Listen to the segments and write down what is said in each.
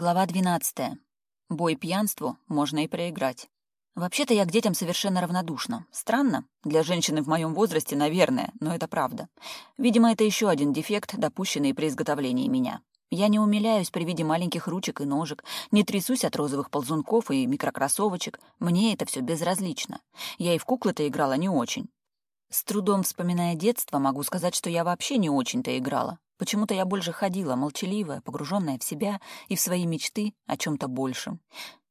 Глава 12. Бой пьянству можно и проиграть. Вообще-то я к детям совершенно равнодушна. Странно. Для женщины в моем возрасте, наверное, но это правда. Видимо, это еще один дефект, допущенный при изготовлении меня. Я не умиляюсь при виде маленьких ручек и ножек, не трясусь от розовых ползунков и микрокроссовочек. Мне это все безразлично. Я и в куклы-то играла не очень. С трудом вспоминая детство, могу сказать, что я вообще не очень-то играла. Почему-то я больше ходила, молчаливая, погруженная в себя и в свои мечты о чем-то большем.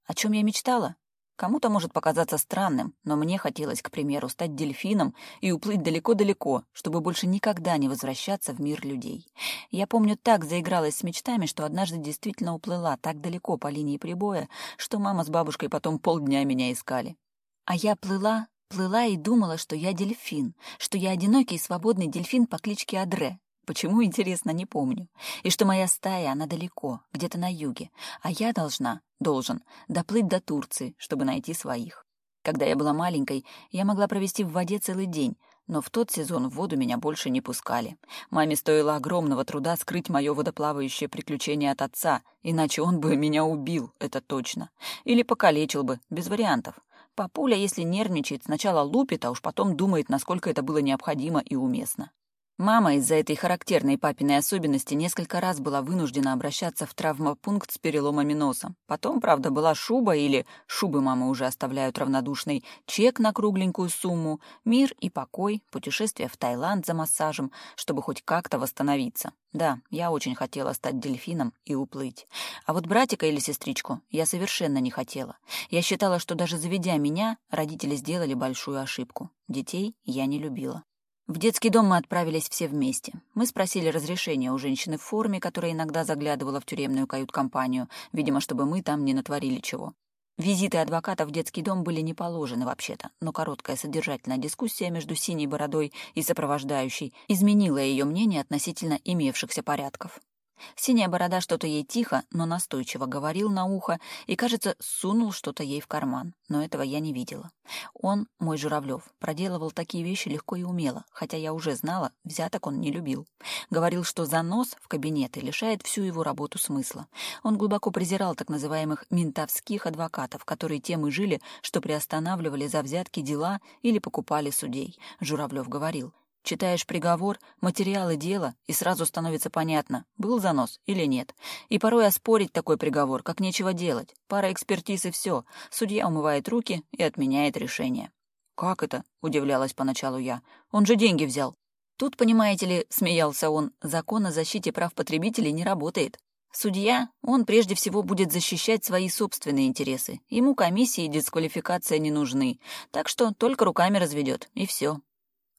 О чем я мечтала? Кому-то может показаться странным, но мне хотелось, к примеру, стать дельфином и уплыть далеко-далеко, чтобы больше никогда не возвращаться в мир людей. Я помню, так заигралась с мечтами, что однажды действительно уплыла так далеко по линии прибоя, что мама с бабушкой потом полдня меня искали. А я плыла, плыла и думала, что я дельфин, что я одинокий и свободный дельфин по кличке Адре, Почему, интересно, не помню. И что моя стая, она далеко, где-то на юге, а я должна, должен, доплыть до Турции, чтобы найти своих. Когда я была маленькой, я могла провести в воде целый день, но в тот сезон в воду меня больше не пускали. Маме стоило огромного труда скрыть мое водоплавающее приключение от отца, иначе он бы меня убил, это точно. Или покалечил бы, без вариантов. Папуля, если нервничает, сначала лупит, а уж потом думает, насколько это было необходимо и уместно. Мама из-за этой характерной папиной особенности несколько раз была вынуждена обращаться в травмопункт с переломами носа. Потом, правда, была шуба или, шубы мамы уже оставляют равнодушный, чек на кругленькую сумму, мир и покой, путешествие в Таиланд за массажем, чтобы хоть как-то восстановиться. Да, я очень хотела стать дельфином и уплыть. А вот братика или сестричку я совершенно не хотела. Я считала, что даже заведя меня, родители сделали большую ошибку. Детей я не любила. В детский дом мы отправились все вместе. Мы спросили разрешения у женщины в форме, которая иногда заглядывала в тюремную кают-компанию, видимо, чтобы мы там не натворили чего. Визиты адвоката в детский дом были не положены вообще-то, но короткая содержательная дискуссия между синей бородой и сопровождающей изменила ее мнение относительно имевшихся порядков. Синяя борода что-то ей тихо, но настойчиво говорил на ухо и, кажется, сунул что-то ей в карман, но этого я не видела. Он, мой Журавлев, проделывал такие вещи легко и умело, хотя я уже знала, взяток он не любил. Говорил, что занос в кабинеты лишает всю его работу смысла. Он глубоко презирал так называемых «ментовских адвокатов», которые тем и жили, что приостанавливали за взятки дела или покупали судей. Журавлев говорил, Читаешь приговор, материалы дела, и сразу становится понятно, был занос или нет. И порой оспорить такой приговор, как нечего делать. Пара экспертиз и все. Судья умывает руки и отменяет решение. «Как это?» — удивлялась поначалу я. «Он же деньги взял». Тут, понимаете ли, смеялся он, закон о защите прав потребителей не работает. Судья, он прежде всего будет защищать свои собственные интересы. Ему комиссии и дисквалификация не нужны. Так что только руками разведет, и все.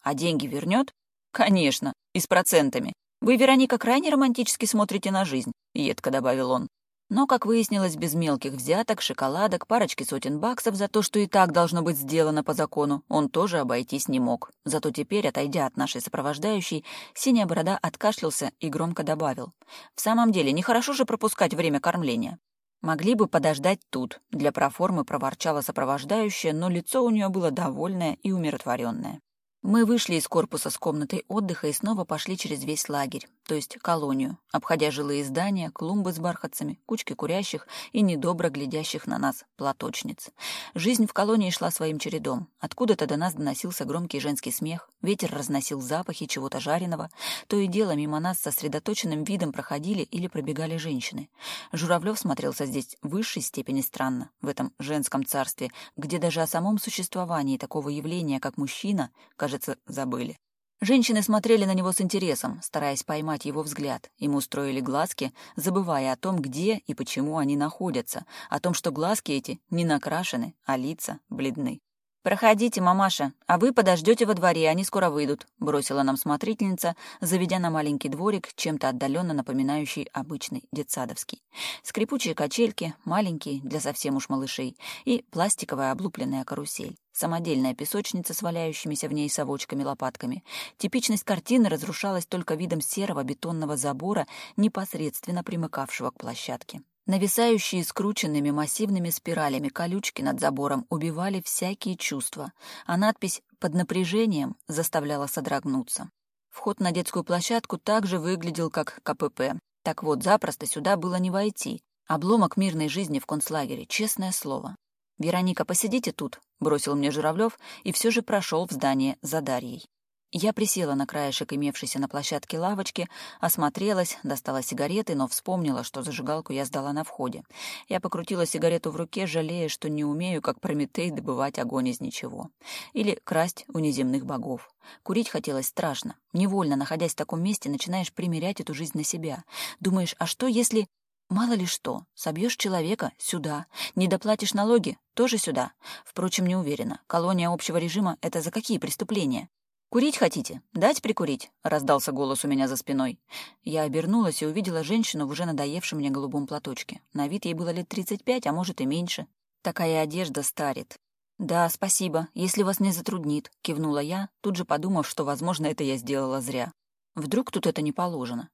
А деньги вернет? Конечно, и с процентами. Вы, Вероника, крайне романтически смотрите на жизнь, едко добавил он. Но, как выяснилось, без мелких взяток, шоколадок, парочки сотен баксов за то, что и так должно быть сделано по закону, он тоже обойтись не мог. Зато теперь, отойдя от нашей сопровождающей, Синяя Борода откашлялся и громко добавил. «В самом деле, нехорошо же пропускать время кормления». «Могли бы подождать тут», — для проформы проворчала сопровождающая, но лицо у нее было довольное и умиротворенное. Мы вышли из корпуса с комнатой отдыха и снова пошли через весь лагерь, то есть колонию, обходя жилые здания, клумбы с бархатцами, кучки курящих и недобро глядящих на нас платочниц. Жизнь в колонии шла своим чередом. Откуда-то до нас доносился громкий женский смех, ветер разносил запахи чего-то жареного, то и дело мимо нас сосредоточенным видом проходили или пробегали женщины. Журавлев смотрелся здесь в высшей степени странно, в этом женском царстве, где даже о самом существовании такого явления, как мужчина, кажется, забыли. Женщины смотрели на него с интересом, стараясь поймать его взгляд. Ему устроили глазки, забывая о том, где и почему они находятся, о том, что глазки эти не накрашены, а лица бледны. «Проходите, мамаша, а вы подождете во дворе, они скоро выйдут», — бросила нам смотрительница, заведя на маленький дворик, чем-то отдаленно напоминающий обычный детсадовский. Скрипучие качельки, маленькие, для совсем уж малышей, и пластиковая облупленная карусель. Самодельная песочница с валяющимися в ней совочками-лопатками. Типичность картины разрушалась только видом серого бетонного забора, непосредственно примыкавшего к площадке. Нависающие скрученными массивными спиралями колючки над забором убивали всякие чувства, а надпись «Под напряжением» заставляла содрогнуться. Вход на детскую площадку также выглядел как КПП. Так вот, запросто сюда было не войти. Обломок мирной жизни в концлагере, честное слово. «Вероника, посидите тут», — бросил мне Журавлев и все же прошел в здание за Дарьей. Я присела на краешек имевшейся на площадке лавочки, осмотрелась, достала сигареты, но вспомнила, что зажигалку я сдала на входе. Я покрутила сигарету в руке, жалея, что не умею, как Прометей, добывать огонь из ничего. Или красть у неземных богов. Курить хотелось страшно. Невольно, находясь в таком месте, начинаешь примерять эту жизнь на себя. Думаешь, а что, если... Мало ли что, собьешь человека — сюда. Не доплатишь налоги — тоже сюда. Впрочем, не уверена, колония общего режима — это за какие преступления? «Курить хотите? Дать прикурить?» — раздался голос у меня за спиной. Я обернулась и увидела женщину в уже надоевшем мне голубом платочке. На вид ей было лет 35, а может и меньше. Такая одежда старит. «Да, спасибо, если вас не затруднит», — кивнула я, тут же подумав, что, возможно, это я сделала зря. Вдруг тут это не положено.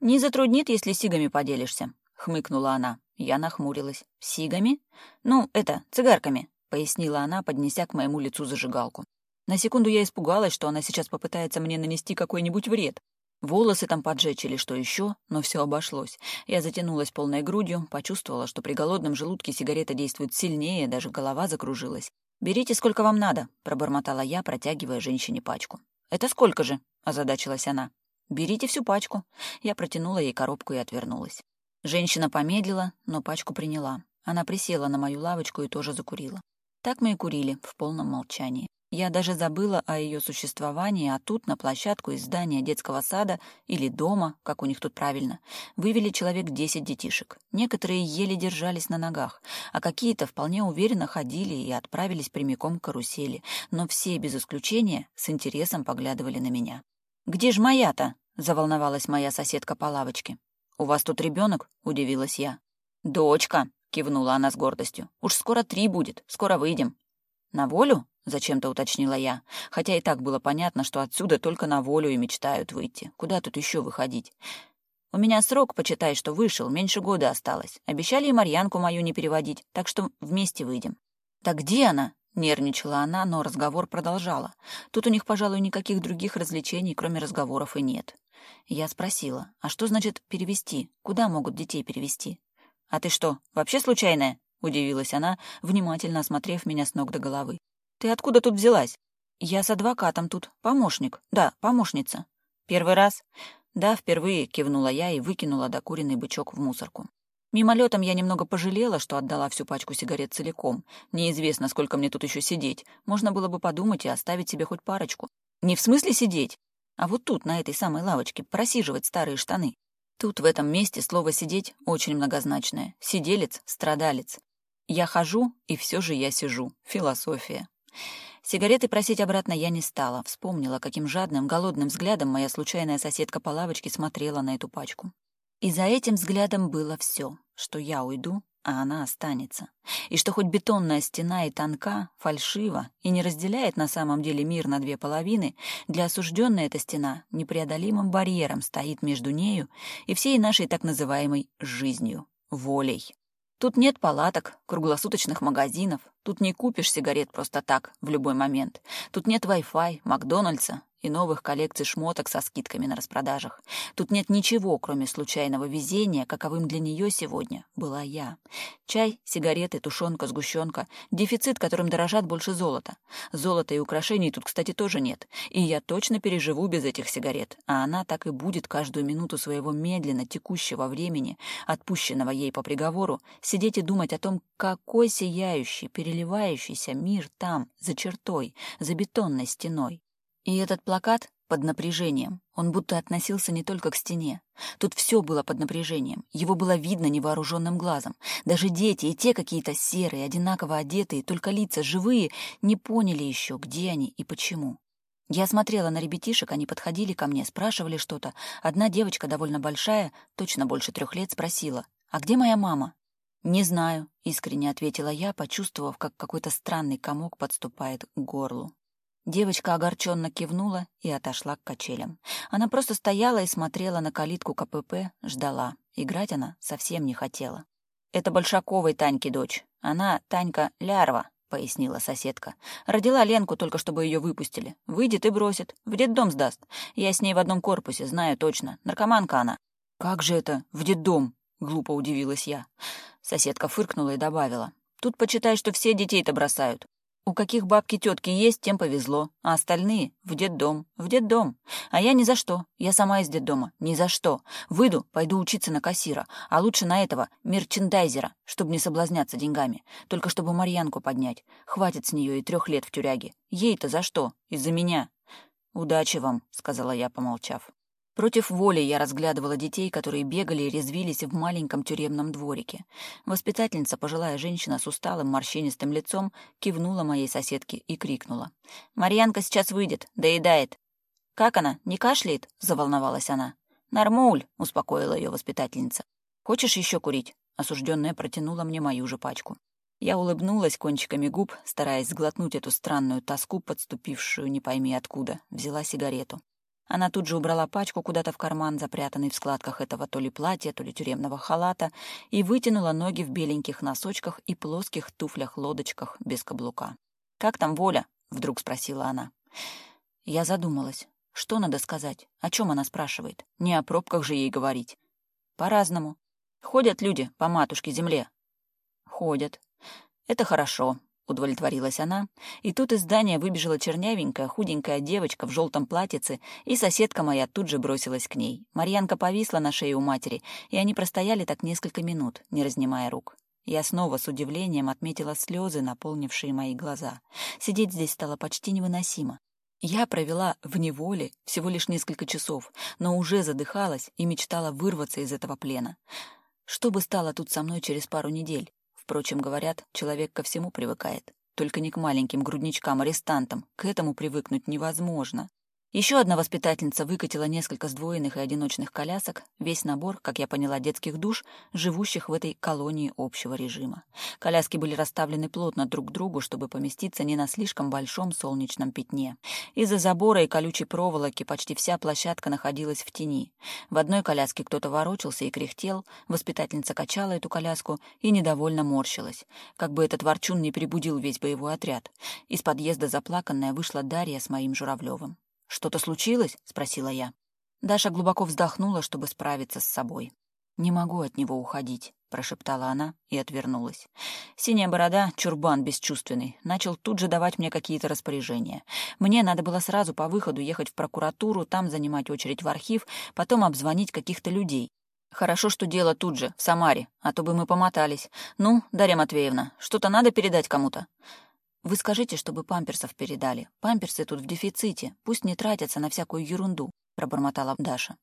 «Не затруднит, если сигами поделишься», — хмыкнула она. Я нахмурилась. «Сигами? Ну, это, цигарками», — пояснила она, поднеся к моему лицу зажигалку. На секунду я испугалась, что она сейчас попытается мне нанести какой-нибудь вред. Волосы там поджечь или что еще, но все обошлось. Я затянулась полной грудью, почувствовала, что при голодном желудке сигарета действует сильнее, даже голова закружилась. «Берите, сколько вам надо», — пробормотала я, протягивая женщине пачку. «Это сколько же?» — озадачилась она. «Берите всю пачку». Я протянула ей коробку и отвернулась. Женщина помедлила, но пачку приняла. Она присела на мою лавочку и тоже закурила. Так мы и курили в полном молчании. Я даже забыла о ее существовании, а тут на площадку из здания детского сада или дома, как у них тут правильно, вывели человек десять детишек. Некоторые еле держались на ногах, а какие-то вполне уверенно ходили и отправились прямиком к карусели, но все без исключения с интересом поглядывали на меня. «Где ж моя-то?» — заволновалась моя соседка по лавочке. «У вас тут ребенок?» — удивилась я. «Дочка!» — кивнула она с гордостью. «Уж скоро три будет, скоро выйдем». «На волю?» Зачем-то уточнила я, хотя и так было понятно, что отсюда только на волю и мечтают выйти. Куда тут еще выходить? У меня срок, почитай, что вышел, меньше года осталось. Обещали и Марьянку мою не переводить, так что вместе выйдем. «Так где она?» — нервничала она, но разговор продолжала. Тут у них, пожалуй, никаких других развлечений, кроме разговоров, и нет. Я спросила, а что значит «перевести»? Куда могут детей перевести? «А ты что, вообще случайная?» — удивилась она, внимательно осмотрев меня с ног до головы ты откуда тут взялась я с адвокатом тут помощник да помощница первый раз да впервые кивнула я и выкинула докуренный бычок в мусорку Мимолетом я немного пожалела, что отдала всю пачку сигарет целиком. Неизвестно, сколько мне тут еще сидеть. Можно было бы подумать и оставить себе хоть парочку. Не в смысле сидеть, а вот тут, на этой самой лавочке, просиживать старые штаны. Тут, в этом месте, слово «сидеть» очень многозначное. Сиделец — страдалец. Я хожу, и все же я сижу. Философия. Сигареты просить обратно я не стала. Вспомнила, каким жадным, голодным взглядом моя случайная соседка по лавочке смотрела на эту пачку. И за этим взглядом было все, что я уйду, а она останется. И что хоть бетонная стена и тонка, фальшива, и не разделяет на самом деле мир на две половины, для осужденной эта стена непреодолимым барьером стоит между нею и всей нашей так называемой «жизнью», волей. Тут нет палаток, круглосуточных магазинов. Тут не купишь сигарет просто так, в любой момент. Тут нет Wi-Fi, Макдональдса и новых коллекций шмоток со скидками на распродажах. Тут нет ничего, кроме случайного везения, каковым для нее сегодня была я. Чай, сигареты, тушенка, сгущенка. Дефицит, которым дорожат больше золота. Золота и украшений тут, кстати, тоже нет. И я точно переживу без этих сигарет. А она так и будет каждую минуту своего медленно текущего времени, отпущенного ей по приговору, сидеть и думать о том, какой сияющий, переливающийся мир там, за чертой, за бетонной стеной. И этот плакат под напряжением. Он будто относился не только к стене. Тут все было под напряжением. Его было видно невооруженным глазом. Даже дети, и те какие-то серые, одинаково одетые, только лица живые, не поняли еще, где они и почему. Я смотрела на ребятишек, они подходили ко мне, спрашивали что-то. Одна девочка, довольно большая, точно больше трех лет, спросила, «А где моя мама?» «Не знаю», — искренне ответила я, почувствовав, как какой-то странный комок подступает к горлу. Девочка огорченно кивнула и отошла к качелям. Она просто стояла и смотрела на калитку КПП, ждала. Играть она совсем не хотела. «Это Большаковой Таньки дочь. Она, Танька, лярва», — пояснила соседка. «Родила Ленку только, чтобы ее выпустили. Выйдет и бросит. В детдом сдаст. Я с ней в одном корпусе, знаю точно. Наркоманка она». «Как же это? В детдом?» — глупо удивилась я. Соседка фыркнула и добавила. «Тут почитай, что все детей-то бросают. У каких бабки тетки есть, тем повезло, а остальные — в детдом, в детдом. А я ни за что, я сама из детдома, ни за что. Выйду, пойду учиться на кассира, а лучше на этого, мерчендайзера, чтобы не соблазняться деньгами, только чтобы Марьянку поднять. Хватит с нее и трех лет в тюряге. Ей-то за что? Из-за меня. «Удачи вам», — сказала я, помолчав. Против воли я разглядывала детей, которые бегали и резвились в маленьком тюремном дворике. Воспитательница, пожилая женщина с усталым морщинистым лицом, кивнула моей соседке и крикнула. «Марьянка сейчас выйдет, доедает». «Как она, не кашляет?» — заволновалась она. «Нормуль», — успокоила ее воспитательница. «Хочешь еще курить?» — осужденная протянула мне мою же пачку. Я улыбнулась кончиками губ, стараясь сглотнуть эту странную тоску, подступившую не пойми откуда, взяла сигарету. Она тут же убрала пачку куда-то в карман, запрятанный в складках этого то ли платья, то ли тюремного халата, и вытянула ноги в беленьких носочках и плоских туфлях-лодочках без каблука. «Как там воля?» — вдруг спросила она. Я задумалась. Что надо сказать? О чем она спрашивает? Не о пробках же ей говорить. По-разному. Ходят люди по матушке земле. Ходят. Это хорошо, — удовлетворилась она. И тут из здания выбежала чернявенькая, худенькая девочка в желтом платьице, и соседка моя тут же бросилась к ней. Марьянка повисла на шее у матери, и они простояли так несколько минут, не разнимая рук. Я снова с удивлением отметила слезы, наполнившие мои глаза. Сидеть здесь стало почти невыносимо. Я провела в неволе всего лишь несколько часов, но уже задыхалась и мечтала вырваться из этого плена. Что бы стало тут со мной через пару недель? Впрочем, говорят, человек ко всему привыкает. Только не к маленьким грудничкам-арестантам. К этому привыкнуть невозможно. Еще одна воспитательница выкатила несколько сдвоенных и одиночных колясок, весь набор, как я поняла, детских душ, живущих в этой колонии общего режима. Коляски были расставлены плотно друг к другу, чтобы поместиться не на слишком большом солнечном пятне. Из-за забора и колючей проволоки почти вся площадка находилась в тени. В одной коляске кто-то ворочался и кряхтел, воспитательница качала эту коляску и недовольно морщилась. Как бы этот ворчун не прибудил весь боевой отряд. Из подъезда заплаканная вышла Дарья с моим Журавлевым. «Что-то случилось?» — спросила я. Даша глубоко вздохнула, чтобы справиться с собой. «Не могу от него уходить», — прошептала она и отвернулась. Синяя борода, чурбан бесчувственный, начал тут же давать мне какие-то распоряжения. Мне надо было сразу по выходу ехать в прокуратуру, там занимать очередь в архив, потом обзвонить каких-то людей. Хорошо, что дело тут же, в Самаре, а то бы мы помотались. Ну, Дарья Матвеевна, что-то надо передать кому-то? Вы скажите, чтобы памперсов передали. Памперсы тут в дефиците. Пусть не тратятся на всякую ерунду», — пробормотала Даша.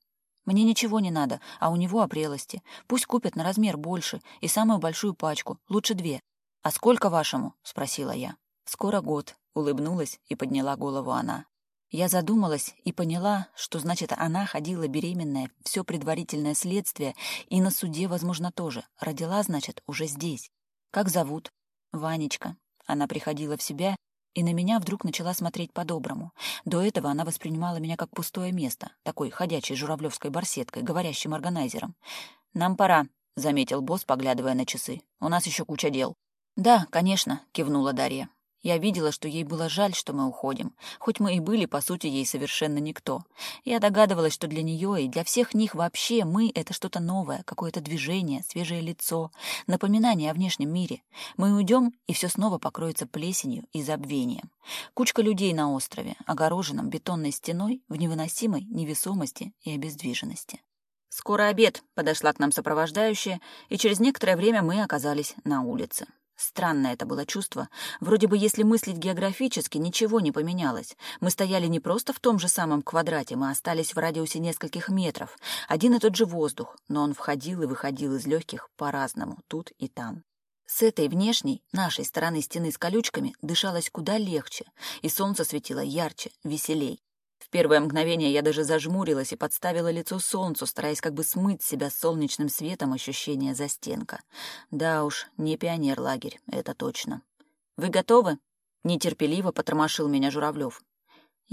«Мне ничего не надо, а у него опрелости. Пусть купят на размер больше и самую большую пачку, лучше две». «А сколько вашему?» — спросила я. «Скоро год», — улыбнулась и подняла голову она. Я задумалась и поняла, что, значит, она ходила беременная, все предварительное следствие, и на суде, возможно, тоже. Родила, значит, уже здесь. Как зовут? Ванечка. Она приходила в себя и на меня вдруг начала смотреть по-доброму. До этого она воспринимала меня как пустое место, такой ходячей журавлевской барсеткой, говорящим органайзером. «Нам пора», — заметил босс, поглядывая на часы. «У нас еще куча дел». «Да, конечно», — кивнула Дарья. Я видела, что ей было жаль, что мы уходим, хоть мы и были, по сути, ей совершенно никто. Я догадывалась, что для нее и для всех них вообще мы — это что-то новое, какое-то движение, свежее лицо, напоминание о внешнем мире. Мы уйдем, и все снова покроется плесенью и забвением. Кучка людей на острове, огороженном бетонной стеной, в невыносимой невесомости и обездвиженности. Скоро обед, подошла к нам сопровождающая, и через некоторое время мы оказались на улице. Странное это было чувство. Вроде бы, если мыслить географически, ничего не поменялось. Мы стояли не просто в том же самом квадрате, мы остались в радиусе нескольких метров. Один и тот же воздух, но он входил и выходил из легких по-разному, тут и там. С этой внешней, нашей стороны стены с колючками, дышалось куда легче, и солнце светило ярче, веселей первое мгновение я даже зажмурилась и подставила лицо солнцу, стараясь как бы смыть себя солнечным светом ощущение застенка. Да уж, не пионер-лагерь, это точно. «Вы готовы?» — нетерпеливо потормошил меня Журавлев.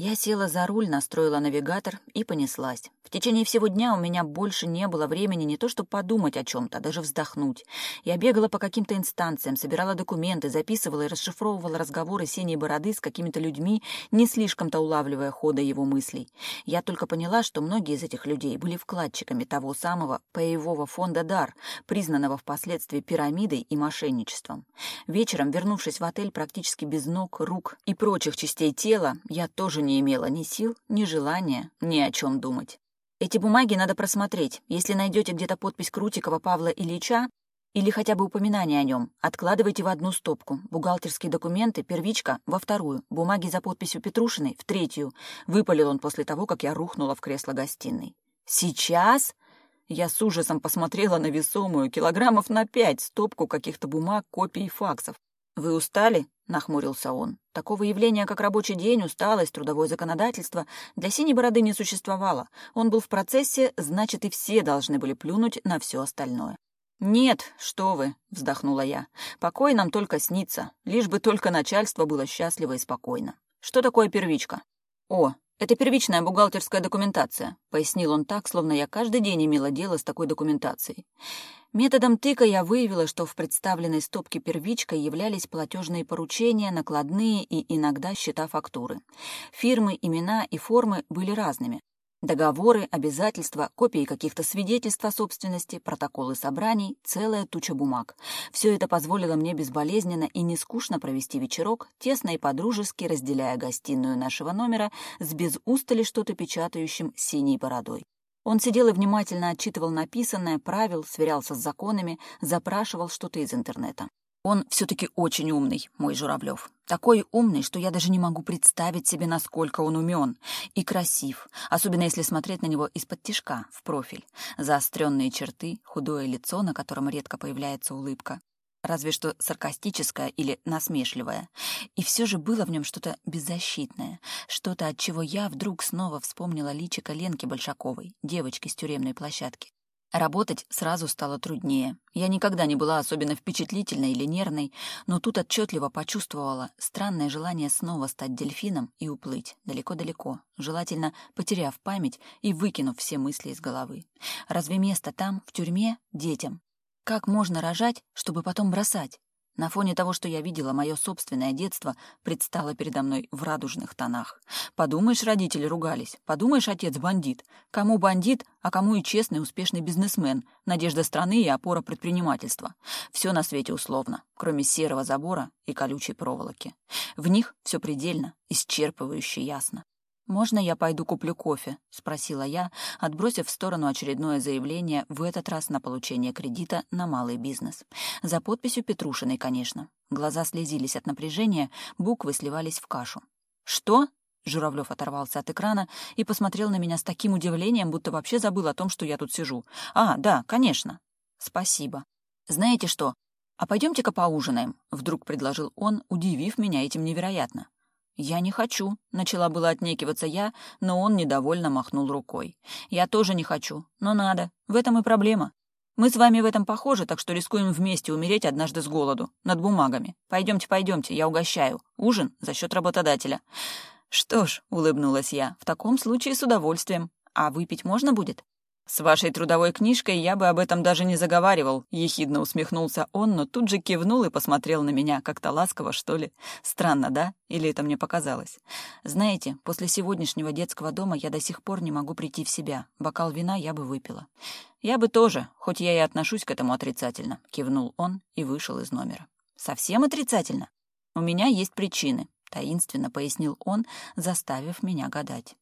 Я села за руль, настроила навигатор и понеслась. В течение всего дня у меня больше не было времени не то что подумать о чем-то, а даже вздохнуть. Я бегала по каким-то инстанциям, собирала документы, записывала и расшифровывала разговоры Сеней Бороды с какими-то людьми, не слишком-то улавливая хода его мыслей. Я только поняла, что многие из этих людей были вкладчиками того самого паевого фонда «Дар», признанного впоследствии пирамидой и мошенничеством. Вечером, вернувшись в отель практически без ног, рук и прочих частей тела, я тоже не имела ни сил, ни желания ни о чем думать. Эти бумаги надо просмотреть. Если найдете где-то подпись Крутикова Павла Ильича или хотя бы упоминание о нем, откладывайте в одну стопку. Бухгалтерские документы, первичка — во вторую, бумаги за подписью Петрушиной — в третью. Выпалил он после того, как я рухнула в кресло гостиной. «Сейчас?» Я с ужасом посмотрела на весомую, килограммов на пять, стопку каких-то бумаг, копий и факсов. «Вы устали?» — нахмурился он. Такого явления, как рабочий день, усталость, трудовое законодательство, для Синей Бороды не существовало. Он был в процессе, значит, и все должны были плюнуть на все остальное. «Нет, что вы!» — вздохнула я. «Покой нам только снится, лишь бы только начальство было счастливо и спокойно. Что такое первичка?» «О, «Это первичная бухгалтерская документация», — пояснил он так, словно я каждый день имела дело с такой документацией. Методом тыка я выявила, что в представленной стопке первичка являлись платежные поручения, накладные и иногда счета фактуры. Фирмы, имена и формы были разными. Договоры, обязательства, копии каких-то свидетельств о собственности, протоколы собраний, целая туча бумаг. Все это позволило мне безболезненно и нескучно провести вечерок, тесно и подружески разделяя гостиную нашего номера с без устали что-то печатающим синей бородой. Он сидел и внимательно отчитывал написанное, правил, сверялся с законами, запрашивал что-то из интернета. Он все-таки очень умный, мой Журавлев. Такой умный, что я даже не могу представить себе, насколько он умен и красив, особенно если смотреть на него из-под тишка, в профиль. Заостренные черты, худое лицо, на котором редко появляется улыбка, разве что саркастическая или насмешливая. И все же было в нем что-то беззащитное, что-то, от чего я вдруг снова вспомнила личико Ленки Большаковой, девочки с тюремной площадки. Работать сразу стало труднее. Я никогда не была особенно впечатлительной или нервной, но тут отчетливо почувствовала странное желание снова стать дельфином и уплыть далеко-далеко, желательно потеряв память и выкинув все мысли из головы. Разве место там, в тюрьме, детям? Как можно рожать, чтобы потом бросать? На фоне того, что я видела, мое собственное детство предстало передо мной в радужных тонах. Подумаешь, родители ругались. Подумаешь, отец бандит. Кому бандит, а кому и честный, успешный бизнесмен, надежда страны и опора предпринимательства. Все на свете условно, кроме серого забора и колючей проволоки. В них все предельно, исчерпывающе ясно. «Можно я пойду куплю кофе?» — спросила я, отбросив в сторону очередное заявление, в этот раз на получение кредита на малый бизнес. За подписью Петрушиной, конечно. Глаза слезились от напряжения, буквы сливались в кашу. «Что?» — Журавлев оторвался от экрана и посмотрел на меня с таким удивлением, будто вообще забыл о том, что я тут сижу. «А, да, конечно». «Спасибо». «Знаете что? А пойдемте-ка поужинаем», — вдруг предложил он, удивив меня этим невероятно. «Я не хочу», — начала было отнекиваться я, но он недовольно махнул рукой. «Я тоже не хочу, но надо. В этом и проблема. Мы с вами в этом похожи, так что рискуем вместе умереть однажды с голоду, над бумагами. Пойдемте, пойдемте, я угощаю. Ужин за счет работодателя». «Что ж», — улыбнулась я, — «в таком случае с удовольствием. А выпить можно будет?» «С вашей трудовой книжкой я бы об этом даже не заговаривал», — ехидно усмехнулся он, но тут же кивнул и посмотрел на меня, как-то ласково, что ли. Странно, да? Или это мне показалось? Знаете, после сегодняшнего детского дома я до сих пор не могу прийти в себя. Бокал вина я бы выпила. «Я бы тоже, хоть я и отношусь к этому отрицательно», — кивнул он и вышел из номера. «Совсем отрицательно? У меня есть причины», — таинственно пояснил он, заставив меня гадать.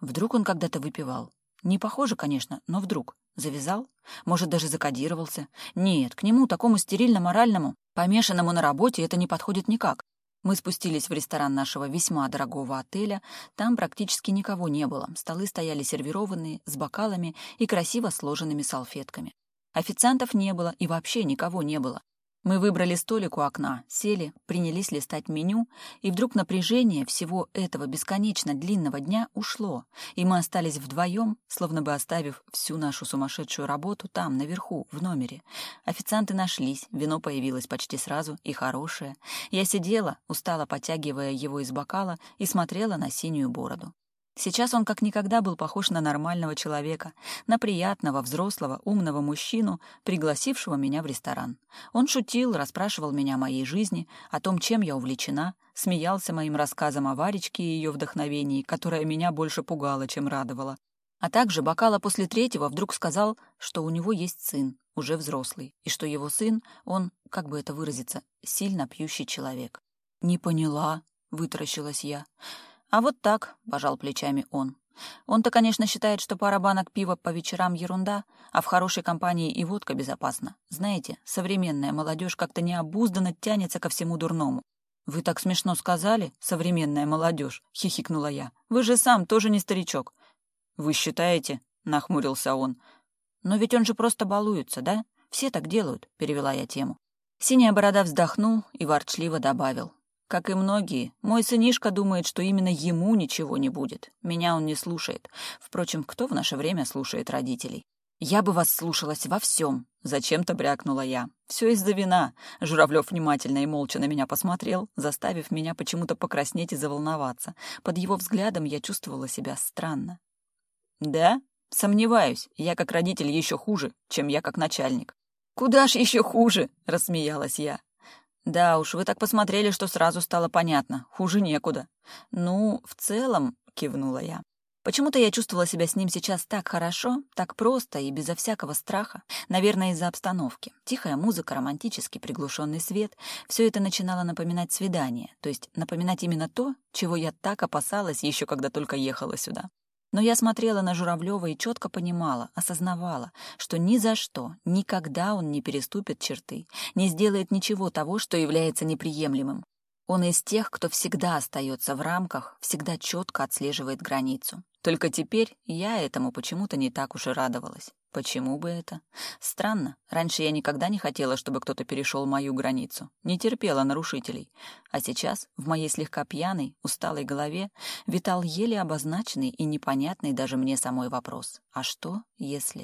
Вдруг он когда-то выпивал. Не похоже, конечно, но вдруг. Завязал? Может, даже закодировался? Нет, к нему, такому стерильно-моральному, помешанному на работе, это не подходит никак. Мы спустились в ресторан нашего весьма дорогого отеля. Там практически никого не было. Столы стояли сервированные, с бокалами и красиво сложенными салфетками. Официантов не было и вообще никого не было. Мы выбрали столик у окна, сели, принялись листать меню, и вдруг напряжение всего этого бесконечно длинного дня ушло, и мы остались вдвоем, словно бы оставив всю нашу сумасшедшую работу там, наверху, в номере. Официанты нашлись, вино появилось почти сразу, и хорошее. Я сидела, устало потягивая его из бокала, и смотрела на синюю бороду. Сейчас он как никогда был похож на нормального человека, на приятного, взрослого, умного мужчину, пригласившего меня в ресторан. Он шутил, расспрашивал меня о моей жизни, о том, чем я увлечена, смеялся моим рассказом о Варечке и ее вдохновении, которое меня больше пугало, чем радовало. А также Бакала после третьего вдруг сказал, что у него есть сын, уже взрослый, и что его сын, он, как бы это выразиться, сильно пьющий человек. «Не поняла», — вытаращилась я. «А вот так», — пожал плечами он. Он-то, конечно, считает, что пара банок пива по вечерам ерунда, а в хорошей компании и водка безопасна. Знаете, современная молодежь как-то необузданно тянется ко всему дурному. «Вы так смешно сказали, современная молодежь», — хихикнула я. «Вы же сам тоже не старичок». «Вы считаете?» — нахмурился он. «Но ведь он же просто балуется, да? Все так делают», — перевела я тему. Синяя борода вздохнул и ворчливо добавил. Как и многие, мой сынишка думает, что именно ему ничего не будет. Меня он не слушает. Впрочем, кто в наше время слушает родителей? «Я бы вас слушалась во всем», — зачем-то брякнула я. «Все из-за вина». Журавлев внимательно и молча на меня посмотрел, заставив меня почему-то покраснеть и заволноваться. Под его взглядом я чувствовала себя странно. «Да? Сомневаюсь. Я как родитель еще хуже, чем я как начальник». «Куда ж еще хуже?» — рассмеялась я. Да уж, вы так посмотрели, что сразу стало понятно. Хуже некуда. Ну, в целом, кивнула я. Почему-то я чувствовала себя с ним сейчас так хорошо, так просто и безо всякого страха. Наверное, из-за обстановки. Тихая музыка, романтический приглушенный свет. Все это начинало напоминать свидание, то есть напоминать именно то, чего я так опасалась еще когда только ехала сюда. Но я смотрела на Журавлева и четко понимала, осознавала, что ни за что, никогда он не переступит черты, не сделает ничего того, что является неприемлемым. Он из тех, кто всегда остается в рамках, всегда четко отслеживает границу. Только теперь я этому почему-то не так уж и радовалась. Почему бы это? Странно. Раньше я никогда не хотела, чтобы кто-то перешел мою границу. Не терпела нарушителей. А сейчас в моей слегка пьяной, усталой голове витал еле обозначенный и непонятный даже мне самой вопрос. А что, если...